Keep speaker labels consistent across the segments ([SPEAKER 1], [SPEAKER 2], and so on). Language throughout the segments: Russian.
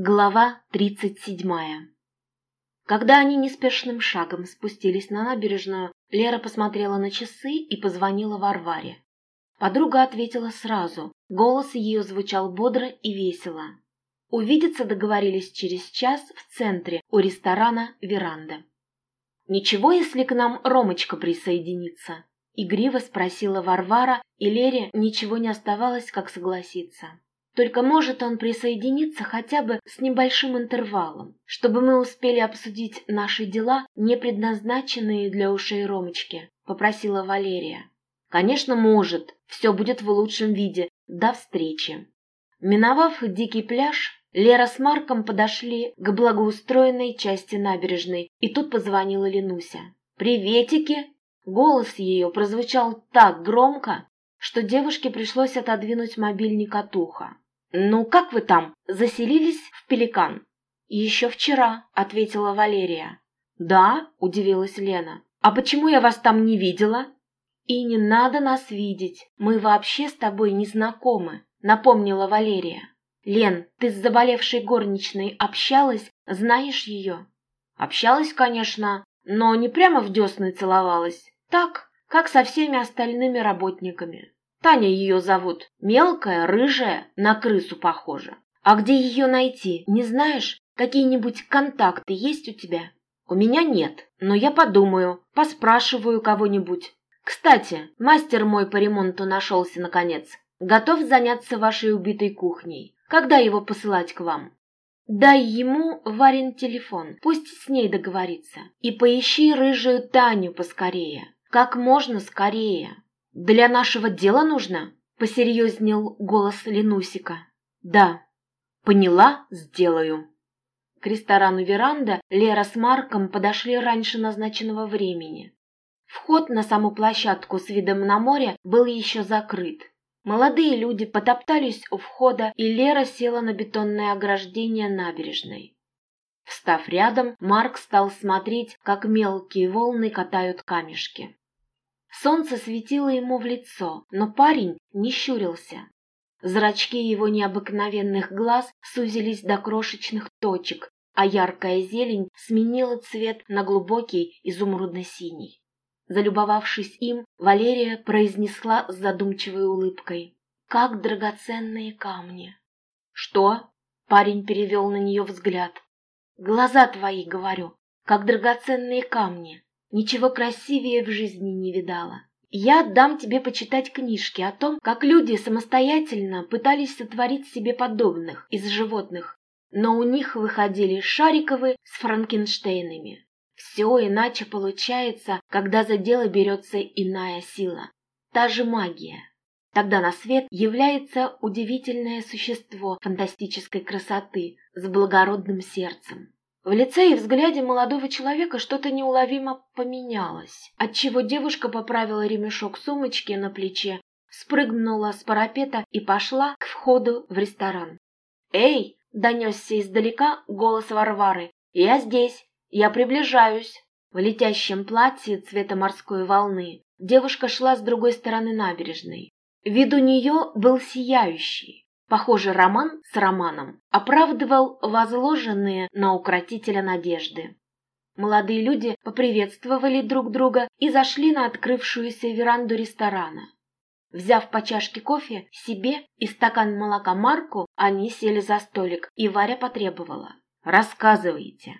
[SPEAKER 1] Глава тридцать седьмая Когда они неспешным шагом спустились на набережную, Лера посмотрела на часы и позвонила Варваре. Подруга ответила сразу, голос ее звучал бодро и весело. Увидеться договорились через час в центре у ресторана «Веранда». «Ничего, если к нам Ромочка присоединится?» Игриво спросила Варвара, и Лере ничего не оставалось, как согласиться. Только может он присоединиться хотя бы с небольшим интервалом, чтобы мы успели обсудить наши дела, не предназначенные для ушей Ромочки, попросила Валерия. Конечно, может. Все будет в лучшем виде. До встречи. Миновав дикий пляж, Лера с Марком подошли к благоустроенной части набережной, и тут позвонила Ленуся. «Приветики!» Голос ее прозвучал так громко, что девушке пришлось отодвинуть мобильник от уха. «Ну, как вы там? Заселились в Пеликан?» «Еще вчера», — ответила Валерия. «Да?» — удивилась Лена. «А почему я вас там не видела?» «И не надо нас видеть. Мы вообще с тобой не знакомы», — напомнила Валерия. «Лен, ты с заболевшей горничной общалась? Знаешь ее?» «Общалась, конечно, но не прямо в десны целовалась. Так, как со всеми остальными работниками. Таня ее зовут. Мелкая, рыжая, на крысу похожа. А где ее найти, не знаешь? Какие-нибудь контакты есть у тебя? У меня нет, но я подумаю, поспрашиваю кого-нибудь. Кстати, мастер мой по ремонту нашелся наконец. Готов заняться вашей убитой кухней. Когда его посылать к вам? Дай ему Варин телефон, пусть с ней договорится. И поищи рыжую Таню поскорее. Как можно скорее. «Для нашего дела нужно?» — посерьезнел голос Ленусика. «Да». «Поняла, сделаю». К ресторану «Веранда» Лера с Марком подошли раньше назначенного времени. Вход на саму площадку с видом на море был еще закрыт. Молодые люди потоптались у входа, и Лера села на бетонное ограждение набережной. Встав рядом, Марк стал смотреть, как мелкие волны катают камешки. Солнце светило ему в лицо, но парень не щурился. Зрачки его необыкновенных глаз сузились до крошечных точек, а яркая зелень сменила цвет на глубокий изумрудно-синий. Залюбовавшись им, Валерия произнесла с задумчивой улыбкой. «Как драгоценные камни!» «Что?» — парень перевел на нее взгляд. «Глаза твои, говорю, как драгоценные камни. Ничего красивее в жизни не видала. Я дам тебе почитать книжки о том, как люди самостоятельно пытались сотворить себе подобных из животных, но у них выходили Шариковы с Франкенштейнами. Все иначе получается, когда за дело берется иная сила. Та же магия. Тогда на свет является удивительное существо фантастической красоты с благородным сердцем. В лице и взгляде молодого человека что-то неуловимо поменялось, отчего девушка поправила ремешок сумочки на плече, спрыгнула с парапета и пошла к входу в ресторан. «Эй!» — донесся издалека голос Варвары. «Я здесь! Я приближаюсь!» В летящем платье цвета морской волны девушка шла с другой стороны набережной. Вид у нее был сияющий. Похоже, роман с романом оправдывал возложенные на укротителя надежды. Молодые люди поприветствовали друг друга и зашли на открывшуюся веранду ресторана. Взяв по чашке кофе себе и стакан молока Марку, они сели за столик, и Варя потребовала. «Рассказывайте».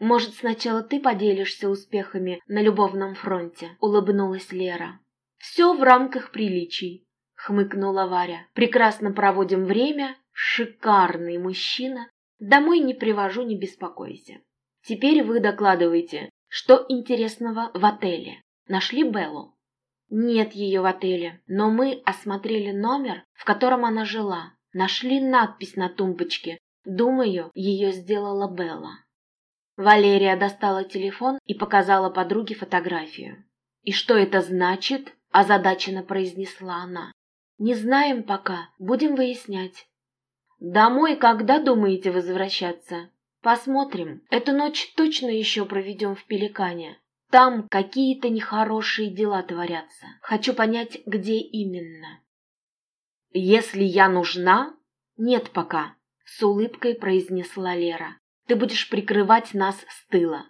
[SPEAKER 1] «Может, сначала ты поделишься успехами на любовном фронте?» — улыбнулась Лера. «Все в рамках приличий хмыкнула Варя. Прекрасно проводим время, шикарный мужчина. Домой не привожу, не беспокойся. Теперь вы докладывайте, что интересного в отеле. Нашли Беллу? Нет ее в отеле, но мы осмотрели номер, в котором она жила. Нашли надпись на тумбочке. Думаю, ее сделала Белла. Валерия достала телефон и показала подруге фотографию. «И что это значит?» – озадаченно произнесла она. Не знаем пока, будем выяснять. Домой когда думаете возвращаться? Посмотрим. Эту ночь точно еще проведем в Пеликане. Там какие-то нехорошие дела творятся. Хочу понять, где именно. Если я нужна? Нет пока. С улыбкой произнесла Лера. «Ты будешь прикрывать нас с тыла».